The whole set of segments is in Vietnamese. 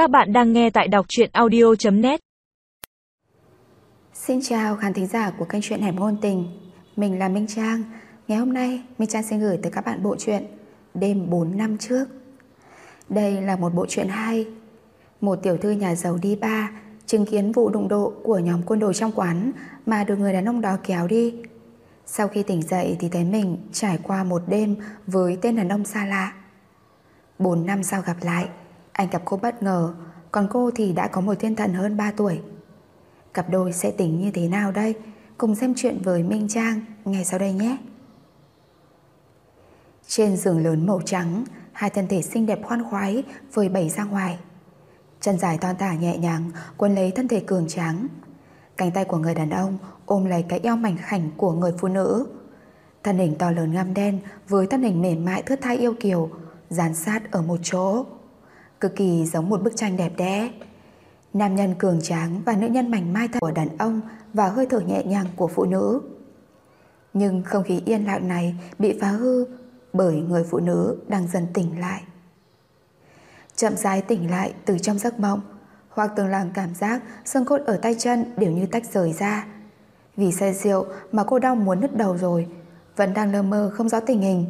Các bạn đang nghe tại đọc truyện audio.net Xin chào khán thính giả của kênh truyện Hẻm Ngôn Tình. Mình là Minh Trang. Ngày hôm nay, Minh Trang xin gửi tới các bạn bộ truyện Đêm 4 năm trước. Đây là một bộ truyện hay. Một tiểu thư nhà giàu đi ba Chứng kiến vụ đụng độ của nhóm quân đội trong quán Mà được người đàn ông đó kéo đi. Sau khi tỉnh dậy thì thấy mình trải qua một đêm với tên đàn ông xa lạ. 4 năm sau gặp lại anh gặp cô bất ngờ, Còn cô thì đã có một thiên thần hơn 3 tuổi. Cặp đôi sẽ tính như thế nào đây? Cùng xem chuyện với Minh Trang ngày sau đây nhé. Trên giường lớn màu trắng, Hai thân thể xinh đẹp khoan khoái Vơi bẩy ra ngoài. Chân dài thon thả nhẹ nhàng, Quấn lấy thân thể cường tráng. Cánh tay của người đàn ông ôm lấy cái eo mảnh khảnh của người phụ nữ. Thân hình to lớn ngăm đen Với thân hình mềm mại thướt tha yêu kiều, Dán sát ở một chỗ. Cực kỳ giống một bức tranh đẹp đẽ Nam nhân cường tráng và nữ nhân mảnh mai thật của đàn ông và hơi thở nhẹ nhàng của phụ nữ. Nhưng không khí yên lặng này bị phá hư bởi người phụ nữ đang dần tỉnh lại. Chậm rãi tỉnh lại từ trong giấc mộng, hoặc từng làng cảm giác xương cốt ở tay chân đều như tách rời ra. Vì say rượu mà cô đau muốn nứt đầu rồi, vẫn đang lơ mơ không rõ tình hình.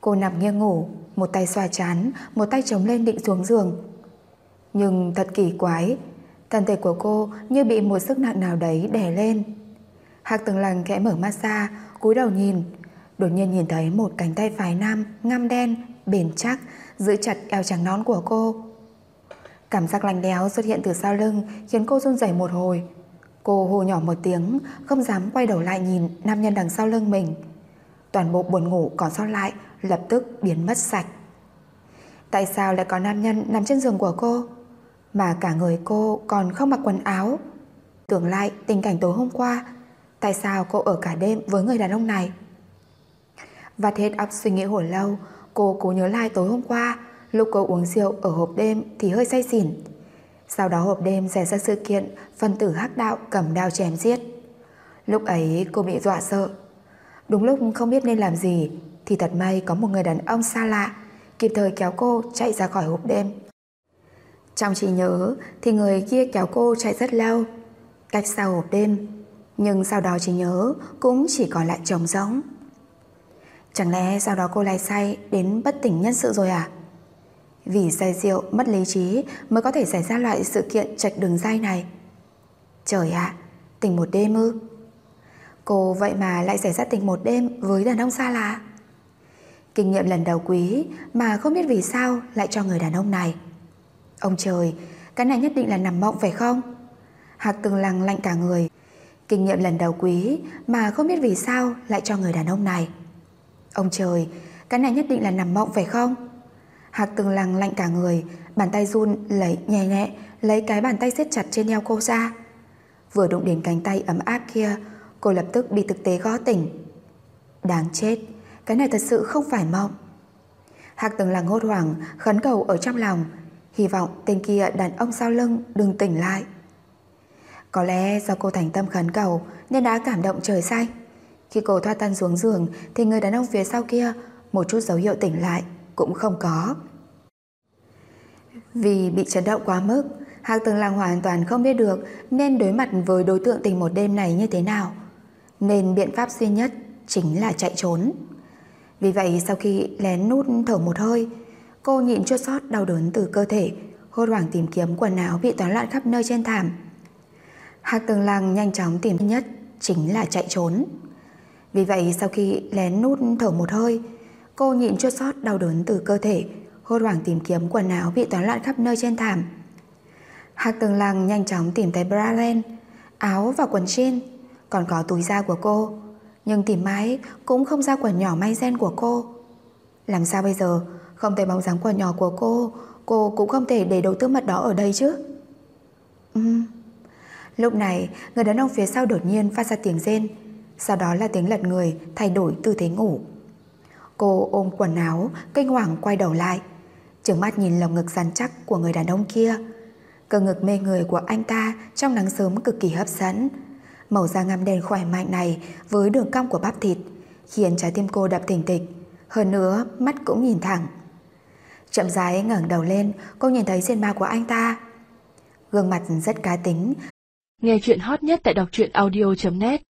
Cô nằm nghiêng ngủ, một tay xoa chán, một tay chống lên định xuống giường. Nhưng thật kỳ quái, thân thể của cô như bị một sức nặng nào đấy đè lên. Hạc từng lành khẽ mở massage, cúi đầu nhìn, đột nhiên nhìn thấy một cánh tay phái nam ngăm đen, bền chắc, giữ chặt eo trắng nón của cô. Cảm giác lạnh đéo xuất hiện từ sau lưng khiến cô run rẩy một hồi. Cô hô nhỏ một tiếng, không dám quay đầu lại nhìn nam nhân đằng sau lưng mình. Toàn bộ buồn ngủ còn sót lại, lập tức biến mất sạch. Tại sao lại có nam nhân nằm trên giường của cô? Mà cả người cô còn không mặc quần áo Tưởng lại tình cảnh tối hôm qua, Tại sao cô ở cả đêm với người đàn ông này Và hết óc suy nghĩ hồi lâu, Cô cố nhớ lại tối hôm qua, Lúc cô uống rượu ở hộp đêm Thì hơi say xỉn Sau đó hộp đêm xảy ra sự kiện Phân tử hắc đạo cầm đao chém giết Lúc ấy cô bị dọa sợ Đúng lúc không biết nên làm gì Thì thật may có một người đàn ông xa lạ Kịp thời kéo cô chạy ra khỏi hộp đêm trong trí nhớ thì người kia kéo cô chạy rất lâu, cách xa hộp đêm, nhưng sau đó trí nhớ cũng chỉ còn lại trống rỗng. Chẳng lẽ sau đó cô lại say đến bất tỉnh nhân sự rồi à? Vì say rượu mất lý trí mới có thể xảy ra loại sự kiện trạch đường dây này. Trời ạ, tỉnh một đêm ư? Cô vậy mà lại xảy ra tình một đêm với đàn ông xa lạ. Kinh nghiệm lần đầu quý mà không biết vì sao lại cho người đàn ông này. Ông trời, cái này nhất định là nằm mộng phải không? Hạc từng lặng lạnh cả người. Kinh nghiệm lần đầu quý mà không biết vì sao lại cho người đàn ông này. Ông trời, cái này nhất định là nằm mộng phải không? Hạc từng lặng lạnh cả người, bàn tay run lấy nhẹ nhẹ lấy cái bàn tay siết chặt trên eo cô ra. Vừa đụng đến cánh tay ấm áp kia, cô lập tức bị thực tế gõ tỉnh. Đáng chết, cái này thật sự không phải mộng. Hạc từng là hốt hoảng, khấn cầu ở trong lòng, Hy vọng tên kia đàn ông sau lưng đừng tỉnh lại Có lẽ do cô thành tâm khấn cầu Nên đã cảm động trời xanh Khi cô thoát thân xuống giường Thì người đàn ông phía sau kia Một chút dấu hiệu tỉnh lại cũng không có Vì bị chấn động quá mức Hạc Tường Lăng hoàn toàn không biết được Nên đối mặt với đối tượng tình một đêm này như thế nào nên biện pháp duy nhất Chính là chạy trốn. Vì vậy, sau khi lén nút thở một hơi, Cô nhịn chua sót đau đớn từ cơ thể, Hốt hoảng tìm kiếm quần áo bị toán loạn khắp nơi trên thảm. Hạc tường lăng nhanh chóng tìm nhất Chính là chạy trốn. Vì vậy, sau khi lén nút thở một hơi, Cô nhịn chua sót đau đớn từ cơ thể, Hốt hoảng tìm kiếm quần áo bị toán loạn khắp nơi trên thảm. Hạc tường lăng nhanh chóng tìm thấy bra len, Áo và quần jean. Còn có túi da của cô. Nhưng tìm mãi cũng không ra quần nhỏ may gen của cô. Làm sao bây giờ? Không thấy bóng dáng quần nhỏ của cô Cô cũng không thể để đồ tước mật đó ở đây chứ. Ừm Lúc này, người đàn ông phía sau đột nhiên phát ra tiếng rên. Sau đó là tiếng lật người, Thay đổi tư thế ngủ. Cô ôm quần áo, Kinh hoàng quay đầu lại. Trừng mắt nhìn lồng ngực rắn chắc của người đàn ông kia. Cơ ngực mê người của anh ta Trong nắng sớm cực kỳ hấp dẫn. Màu da ngăm đen khỏe mạnh này Với đường cong của bắp thịt Khiến trái tim cô đập thình thịch Hơn nữa mắt cũng nhìn thẳng Chậm rãi ngẩng đầu lên, cô nhìn thấy diện mạo của anh ta. Gương mặt rất cá tính. Nghe chuyện hot nhất tại đọc truyện audio.net